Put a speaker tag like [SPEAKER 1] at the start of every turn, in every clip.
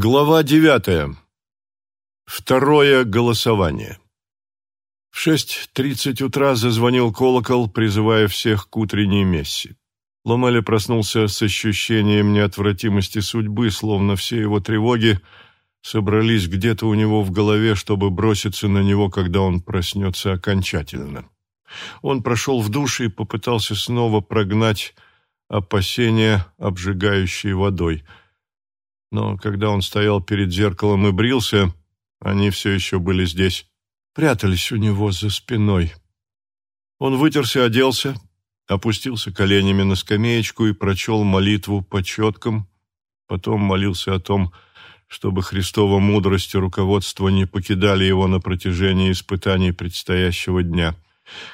[SPEAKER 1] Глава девятая. Второе голосование. В шесть тридцать утра зазвонил колокол, призывая всех к утренней мессе. Ломали проснулся с ощущением неотвратимости судьбы, словно все его тревоги собрались где-то у него в голове, чтобы броситься на него, когда он проснется окончательно. Он прошел в душ и попытался снова прогнать опасения, обжигающие водой – но когда он стоял перед зеркалом и брился, они все еще были здесь, прятались у него за спиной. Он вытерся, оделся, опустился коленями на скамеечку и прочел молитву по четкам, потом молился о том, чтобы Христова мудрость и руководство не покидали его на протяжении испытаний предстоящего дня.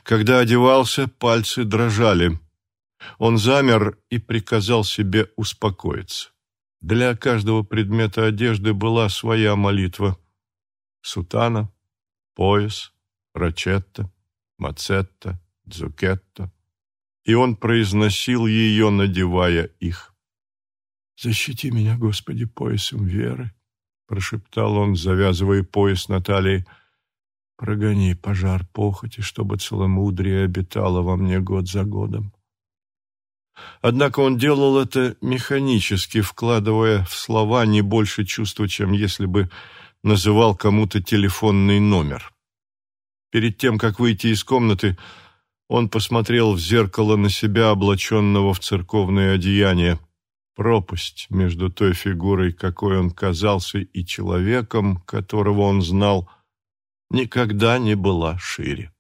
[SPEAKER 1] Когда одевался, пальцы дрожали. Он замер и приказал себе успокоиться. Для каждого предмета одежды была своя молитва. Сутана, пояс, рачетта, мацетта, дзукетта. И он произносил ее, надевая их. «Защити меня, Господи, поясом веры», — прошептал он, завязывая пояс на талии. «Прогони пожар похоти, чтобы целомудрие обитало во мне год за годом». Однако он делал это механически, вкладывая в слова не больше чувства, чем если бы называл кому-то телефонный номер. Перед тем, как выйти из комнаты, он посмотрел в зеркало на себя, облаченного в церковное одеяние. Пропасть между той фигурой, какой он казался, и человеком, которого он знал, никогда не была шире.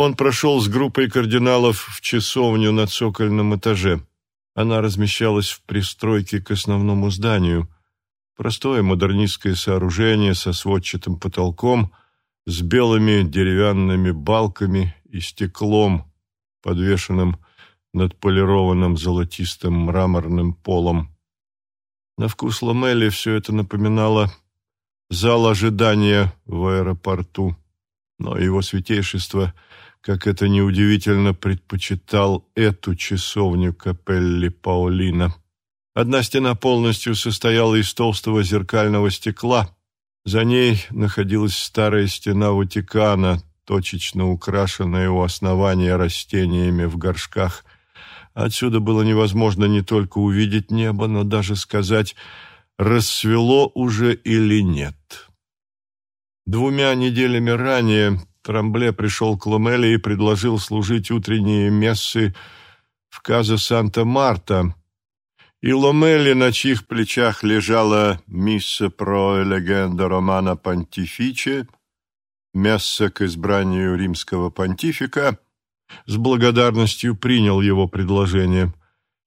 [SPEAKER 1] Он прошел с группой кардиналов в часовню на цокольном этаже. Она размещалась в пристройке к основному зданию. Простое модернистское сооружение со сводчатым потолком, с белыми деревянными балками и стеклом, подвешенным над полированным золотистым мраморным полом. На вкус Ламели все это напоминало зал ожидания в аэропорту, но его святейшество — как это неудивительно, предпочитал эту часовню капелли Паолина. Одна стена полностью состояла из толстого зеркального стекла. За ней находилась старая стена Ватикана, точечно украшенная у основания растениями в горшках. Отсюда было невозможно не только увидеть небо, но даже сказать, рассвело уже или нет. Двумя неделями ранее Трамбле пришел к Ломеле и предложил служить утренние мессы в Каза Санта-Марта, и Ломели, на чьих плечах лежала «Мисса про легенда романа Понтифиче», месса к избранию римского понтифика, с благодарностью принял его предложение.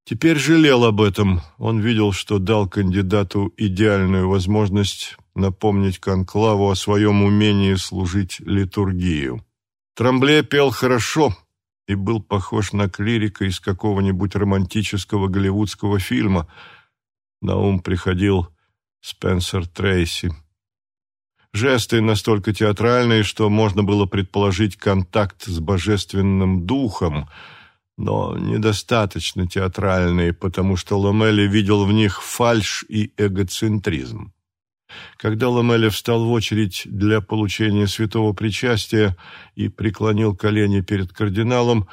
[SPEAKER 1] Теперь жалел об этом. Он видел, что дал кандидату идеальную возможность напомнить Конклаву о своем умении служить литургию. Трамбле пел хорошо и был похож на клирика из какого-нибудь романтического голливудского фильма. На ум приходил Спенсер Трейси. Жесты настолько театральные, что можно было предположить контакт с божественным духом, но недостаточно театральные, потому что Ломели видел в них фальшь и эгоцентризм. Когда Ламеля встал в очередь для получения святого причастия и преклонил колени перед кардиналом,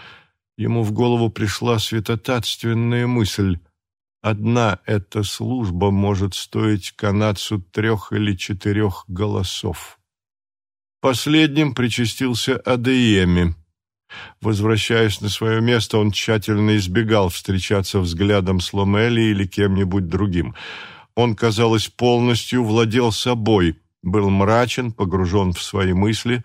[SPEAKER 1] ему в голову пришла святотатственная мысль. Одна эта служба может стоить канадцу трех или четырех голосов. Последним причастился Адееми. Возвращаясь на свое место, он тщательно избегал встречаться взглядом с Ломели или кем-нибудь другим – он, казалось, полностью владел собой, был мрачен, погружен в свои мысли,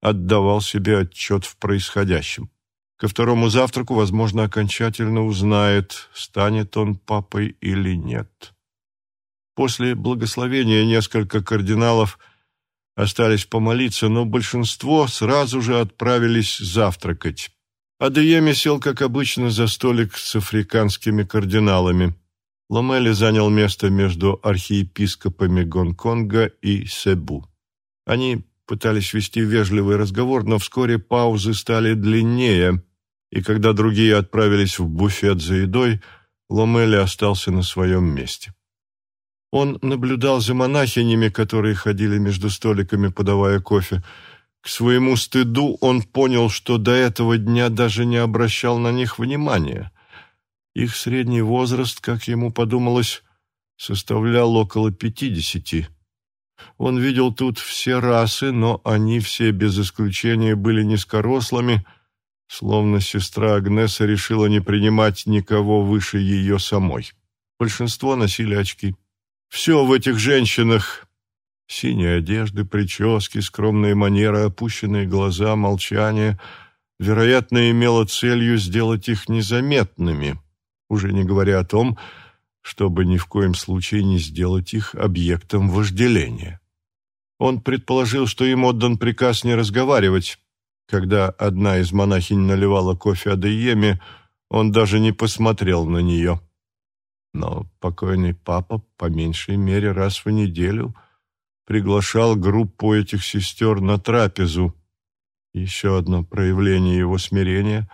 [SPEAKER 1] отдавал себе отчет в происходящем. Ко второму завтраку, возможно, окончательно узнает, станет он папой или нет. После благословения несколько кардиналов остались помолиться, но большинство сразу же отправились завтракать. Адееми сел, как обычно, за столик с африканскими кардиналами. Ломели занял место между архиепископами Гонконга и Себу. Они пытались вести вежливый разговор, но вскоре паузы стали длиннее, и когда другие отправились в буфет за едой, Ломели остался на своем месте. Он наблюдал за монахинями, которые ходили между столиками, подавая кофе. К своему стыду он понял, что до этого дня даже не обращал на них внимания. Их средний возраст, как ему подумалось, составлял около пятидесяти. Он видел тут все расы, но они все без исключения были низкорослыми, словно сестра Агнеса решила не принимать никого выше ее самой. Большинство носили очки. Все в этих женщинах — синие одежды, прически, скромные манеры, опущенные глаза, молчание — вероятно, имело целью сделать их незаметными, уже не говоря о том, чтобы ни в коем случае не сделать их объектом вожделения. Он предположил, что им отдан приказ не разговаривать. Когда одна из монахинь наливала кофе Адееме, он даже не посмотрел на нее. Но покойный папа по меньшей мере раз в неделю приглашал группу этих сестер на трапезу. Еще одно проявление его смирения,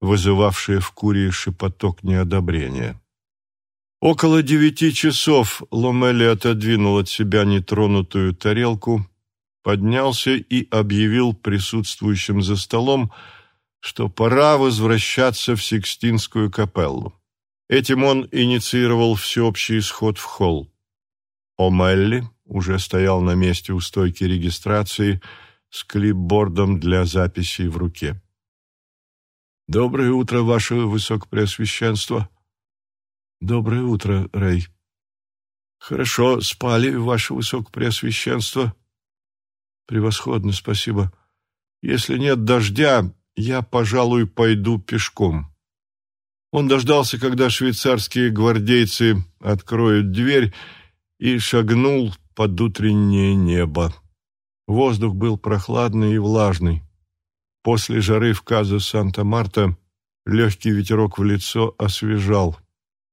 [SPEAKER 1] вызывавшее в Курии шепоток неодобрения. Около девяти часов Ломели отодвинул от себя нетронутую тарелку, поднялся и объявил присутствующим за столом, что пора возвращаться в Сикстинскую капеллу. Этим он инициировал всеобщий исход в холл. О'Мелли уже стоял на месте у стойки регистрации с клипбордом для записей в руке. «Доброе утро, ваше высокопреосвященство!» «Доброе утро, Рэй!» «Хорошо спали, ваше высокопреосвященство?» «Превосходно, спасибо. Если нет дождя, я, пожалуй, пойду пешком». Он дождался, когда швейцарские гвардейцы откроют дверь, и шагнул под утреннее небо. Воздух был прохладный и влажный. После жары в Каза Санта-Марта легкий ветерок в лицо освежал.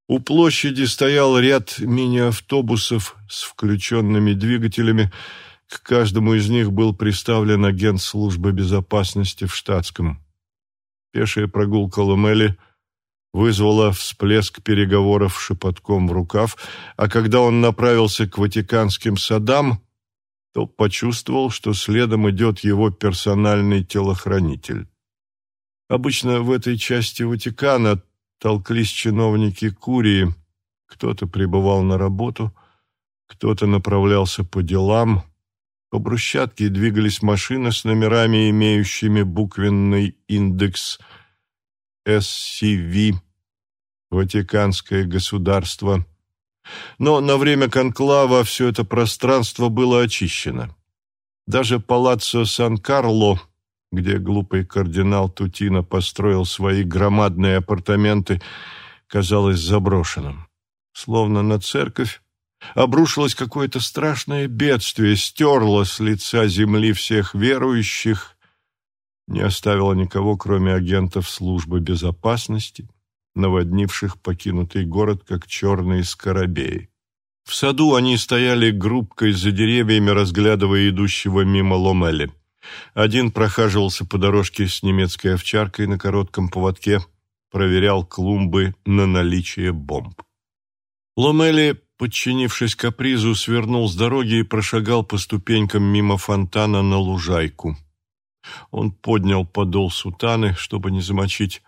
[SPEAKER 1] У площади стоял ряд мини-автобусов с включенными двигателями. К каждому из них был приставлен агент службы безопасности в штатском. Пешая прогулка Ломели – вызвала всплеск переговоров шепотком в рукав, а когда он направился к Ватиканским садам, то почувствовал, что следом идет его персональный телохранитель. Обычно в этой части Ватикана толклись чиновники Курии, кто-то пребывал на работу, кто-то направлялся по делам, по брусчатке двигались машины с номерами, имеющими буквенный индекс SCV Ватиканское государство. Но на время конклава все это пространство было очищено. Даже палаццо Сан-Карло, где глупый кардинал Тутино построил свои громадные апартаменты, казалось заброшенным. Словно на церковь обрушилось какое-то страшное бедствие, стерло с лица земли всех верующих, не оставило никого, кроме агентов службы безопасности, наводнивших покинутый город, как черные скоробеи. В саду они стояли группкой за деревьями, разглядывая идущего мимо Ломели. Один прохаживался по дорожке с немецкой овчаркой на коротком поводке, проверял клумбы на наличие бомб. Ломели, подчинившись капризу, свернул с дороги и прошагал по ступенькам мимо фонтана на лужайку. Он поднял подол сутаны, чтобы не замочить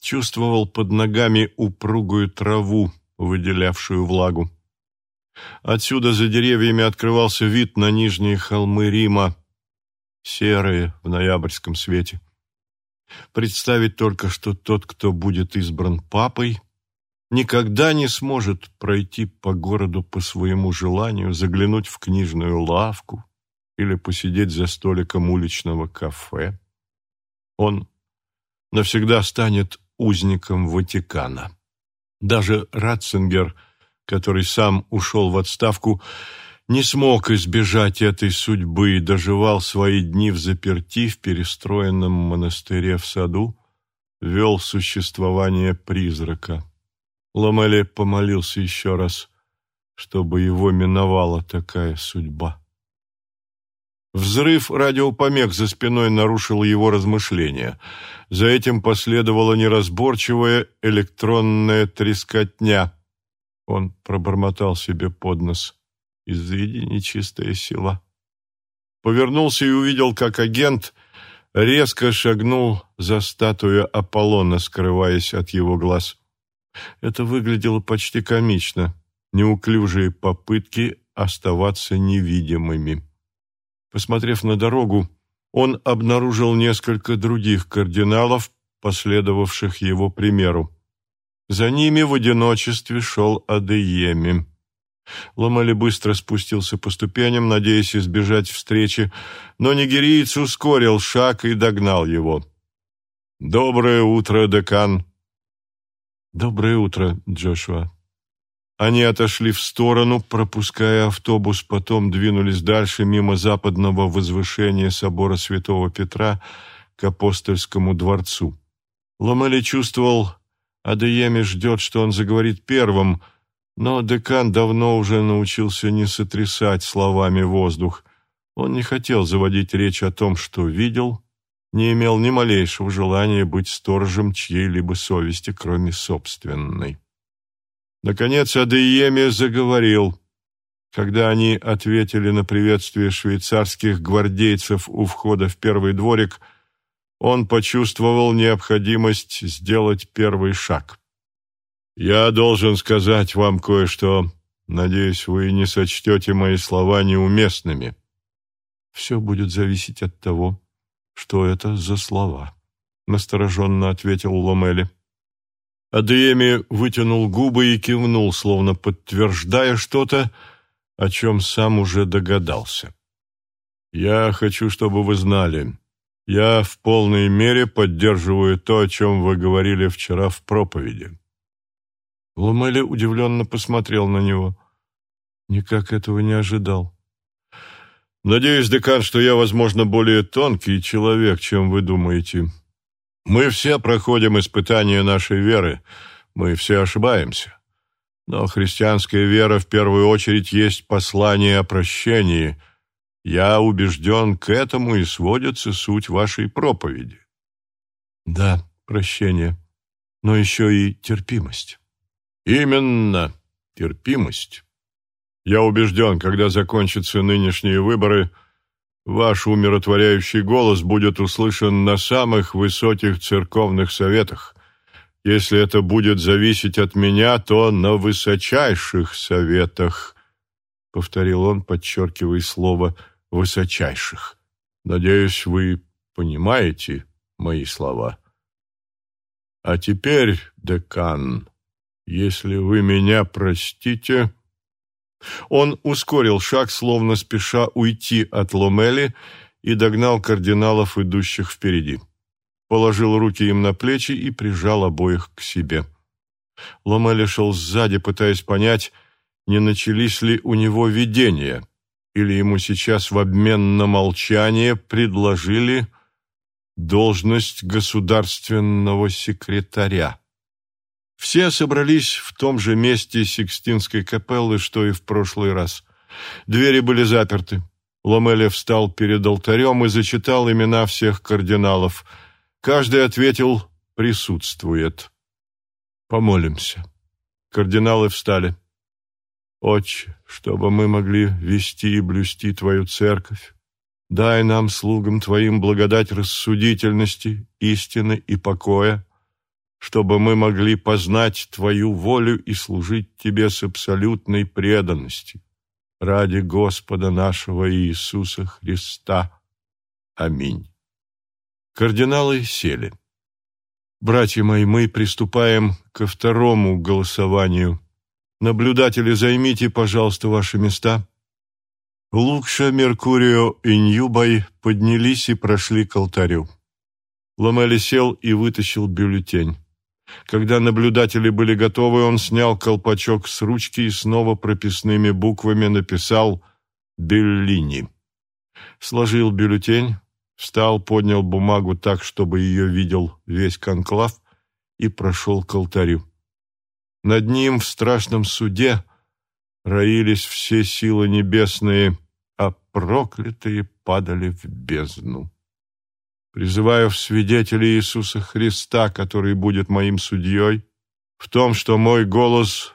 [SPEAKER 1] чувствовал под ногами упругую траву, выделявшую влагу. Отсюда за деревьями открывался вид на нижние холмы Рима, серые в ноябрьском свете. Представить только, что тот, кто будет избран папой, никогда не сможет пройти по городу по своему желанию, заглянуть в книжную лавку или посидеть за столиком уличного кафе. Он навсегда станет узником Ватикана. Даже Ратцингер, который сам ушел в отставку, не смог избежать этой судьбы и доживал свои дни в заперти в перестроенном монастыре в саду, вел существование призрака. Ламеле помолился еще раз, чтобы его миновала такая судьба. Взрыв радиопомех за спиной нарушил его размышления. За этим последовала неразборчивая электронная трескотня. Он пробормотал себе под нос. «Изыди нечистая сила». Повернулся и увидел, как агент резко шагнул за статую Аполлона, скрываясь от его глаз. Это выглядело почти комично. Неуклюжие попытки оставаться невидимыми. Посмотрев на дорогу, он обнаружил несколько других кардиналов, последовавших его примеру. За ними в одиночестве шел Адееми. Ламали быстро спустился по ступеням, надеясь избежать встречи, но нигериец ускорил шаг и догнал его. «Доброе утро, декан!» «Доброе утро, Джошуа!» Они отошли в сторону, пропуская автобус, потом двинулись дальше мимо западного возвышения собора святого Петра к апостольскому дворцу. Ламели чувствовал, Адееми ждет, что он заговорит первым, но декан давно уже научился не сотрясать словами воздух. Он не хотел заводить речь о том, что видел, не имел ни малейшего желания быть сторожем чьей-либо совести, кроме собственной. Наконец Адееми заговорил. Когда они ответили на приветствие швейцарских гвардейцев у входа в первый дворик, он почувствовал необходимость сделать первый шаг. «Я должен сказать вам кое-что. Надеюсь, вы не сочтете мои слова неуместными. Все будет зависеть от того, что это за слова», — настороженно ответил Ломели. Адееми вытянул губы и кивнул, словно подтверждая что-то, о чем сам уже догадался. «Я хочу, чтобы вы знали, я в полной мере поддерживаю то, о чем вы говорили вчера в проповеди». Ломели удивленно посмотрел на него. Никак этого не ожидал. «Надеюсь, декан, что я, возможно, более тонкий человек, чем вы думаете. Мы все проходим испытания нашей веры, мы все ошибаемся. Но христианская вера в первую очередь есть послание о прощении. Я убежден, к этому и сводится суть вашей проповеди. Да, прощение, но еще и терпимость. Именно, терпимость. Я убежден, когда закончатся нынешние выборы – Ваш умиротворяющий голос будет услышан на самых высоких церковных советах. Если это будет зависеть от меня, то на высочайших советах, — повторил он, подчеркивая слово «высочайших». Надеюсь, вы понимаете мои слова. А теперь, декан, если вы меня простите... Он ускорил шаг, словно спеша уйти от Ломели, и догнал кардиналов, идущих впереди. Положил руки им на плечи и прижал обоих к себе. Ломели шел сзади, пытаясь понять, не начались ли у него видения, или ему сейчас в обмен на молчание предложили должность государственного секретаря. Все собрались в том же месте Сикстинской капеллы, что и в прошлый раз. Двери были заперты. Ломеле встал перед алтарем и зачитал имена всех кардиналов. Каждый ответил «присутствует». «Помолимся». Кардиналы встали. «Отче, чтобы мы могли вести и блюсти Твою церковь, дай нам, слугам Твоим, благодать рассудительности, истины и покоя, чтобы мы могли познать Твою волю и служить Тебе с абсолютной преданностью. Ради Господа нашего Иисуса Христа. Аминь. Кардиналы сели. Братья мои, мы приступаем ко второму голосованию. Наблюдатели, займите, пожалуйста, ваши места. Лукша, Меркурио и Ньюбай поднялись и прошли к алтарю. Ломели сел и вытащил бюллетень. Когда наблюдатели были готовы, он снял колпачок с ручки и снова прописными буквами написал «Беллини». Сложил бюллетень, встал, поднял бумагу так, чтобы ее видел весь конклав, и прошел к алтарю. Над ним в страшном суде роились все силы небесные, а проклятые падали в бездну. Призываю в свидетели Иисуса Христа, который будет моим судьей, в том, что мой голос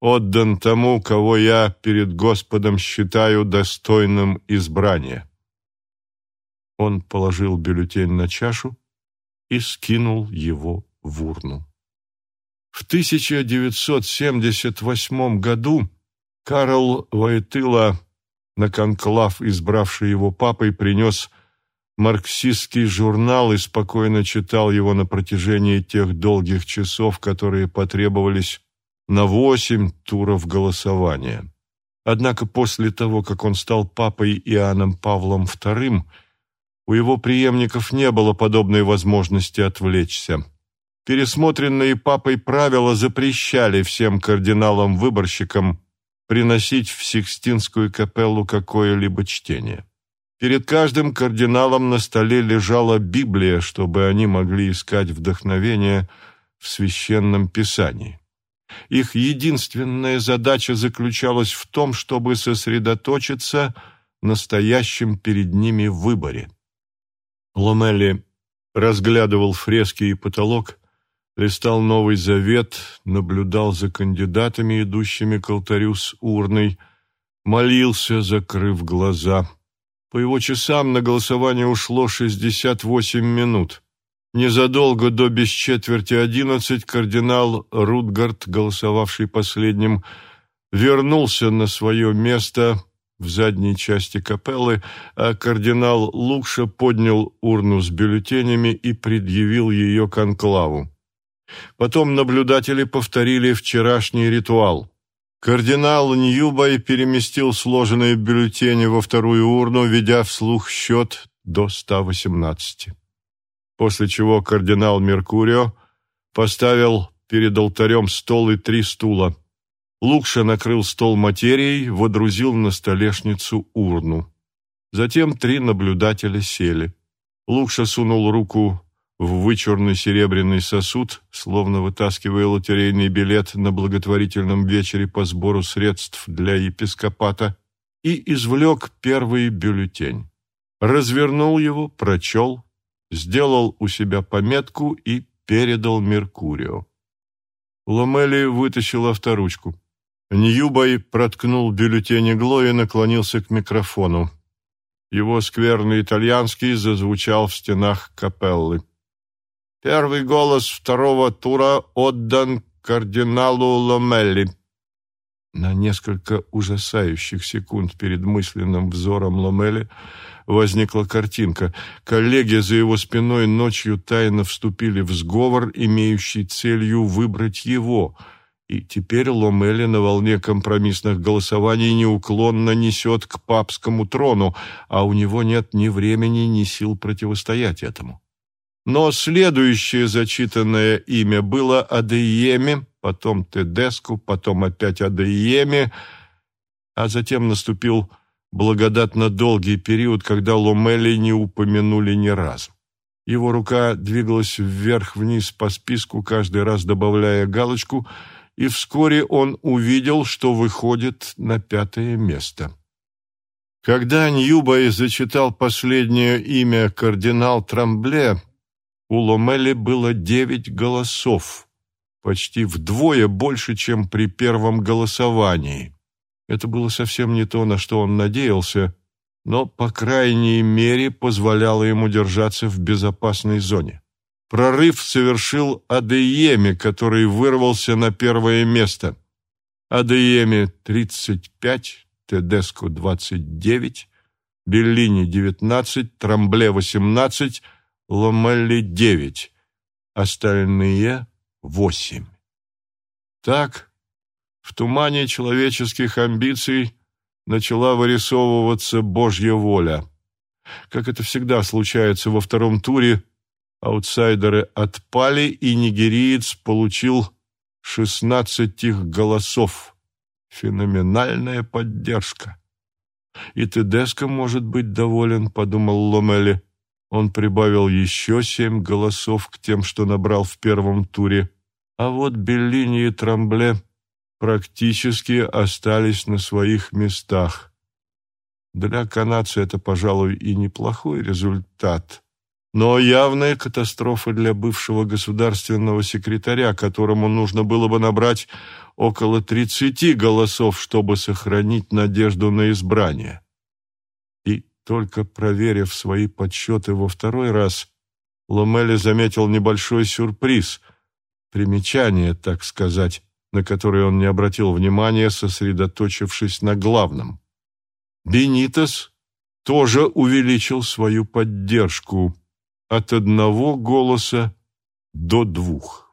[SPEAKER 1] отдан тому, кого я перед Господом считаю достойным избрания». Он положил бюллетень на чашу и скинул его в урну. В 1978 году Карл Войтыла, на конклав, избравший его папой, принес марксистский журнал и спокойно читал его на протяжении тех долгих часов, которые потребовались на восемь туров голосования. Однако после того, как он стал папой Иоанном Павлом II, у его преемников не было подобной возможности отвлечься. Пересмотренные папой правила запрещали всем кардиналам-выборщикам приносить в Сикстинскую капеллу какое-либо чтение. Перед каждым кардиналом на столе лежала Библия, чтобы они могли искать вдохновение в священном писании. Их единственная задача заключалась в том, чтобы сосредоточиться на стоящем перед ними выборе. Ломелли разглядывал фрески и потолок, листал Новый Завет, наблюдал за кандидатами, идущими к алтарю с урной, молился, закрыв глаза. По его часам на голосование ушло 68 минут. Незадолго до без четверти одиннадцать кардинал Рутгард, голосовавший последним, вернулся на свое место в задней части капеллы, а кардинал Лукша поднял урну с бюллетенями и предъявил ее конклаву. Потом наблюдатели повторили вчерашний ритуал. Кардинал Ньюбай переместил сложенные бюллетени во вторую урну, ведя вслух счет до 118. После чего кардинал Меркурио поставил перед алтарем стол и три стула. Лукша накрыл стол материей, водрузил на столешницу урну. Затем три наблюдателя сели. Лукша сунул руку в вычурный серебряный сосуд, словно вытаскивая лотерейный билет на благотворительном вечере по сбору средств для епископата, и извлек первый бюллетень. Развернул его, прочел, сделал у себя пометку и передал Меркурио. Ломели вытащил авторучку. Ньюбай проткнул бюллетень иглой и наклонился к микрофону. Его скверный итальянский зазвучал в стенах капеллы. Первый голос второго тура отдан кардиналу Ломелли. На несколько ужасающих секунд перед мысленным взором Ломелли возникла картинка. Коллеги за его спиной ночью тайно вступили в сговор, имеющий целью выбрать его. И теперь Ломелли на волне компромиссных голосований неуклонно несет к папскому трону, а у него нет ни времени, ни сил противостоять этому. Но следующее зачитанное имя было Адееме, потом Тедеску, потом опять Адееме, а затем наступил благодатно долгий период, когда Ломели не упомянули ни разу. Его рука двигалась вверх-вниз по списку, каждый раз добавляя галочку, и вскоре он увидел, что выходит на пятое место. Когда Ньюбай зачитал последнее имя кардинал Трамбле, у Ломели было девять голосов, почти вдвое больше, чем при первом голосовании. Это было совсем не то, на что он надеялся, но, по крайней мере, позволяло ему держаться в безопасной зоне. Прорыв совершил Адееме, который вырвался на первое место. Адееме – 35, Тедеско – 29, Беллини – 19, Трамбле – 18, Ломелли девять, остальные восемь. Так, в тумане человеческих амбиций начала вырисовываться Божья воля. Как это всегда случается во втором туре, аутсайдеры отпали, и нигериец получил шестнадцать их голосов. Феноменальная поддержка. И Тедеско может быть доволен, подумал Ломели. Он прибавил еще семь голосов к тем, что набрал в первом туре, а вот Беллини и Трамбле практически остались на своих местах. Для канадца это, пожалуй, и неплохой результат. но явная катастрофа для бывшего государственного секретаря, которому нужно было бы набрать около 30 голосов, чтобы сохранить надежду на избрание. Только проверив свои подсчеты во второй раз, Ломели заметил небольшой сюрприз, примечание, так сказать, на которое он не обратил внимания, сосредоточившись на главном. Бенитос тоже увеличил свою поддержку от одного голоса до двух.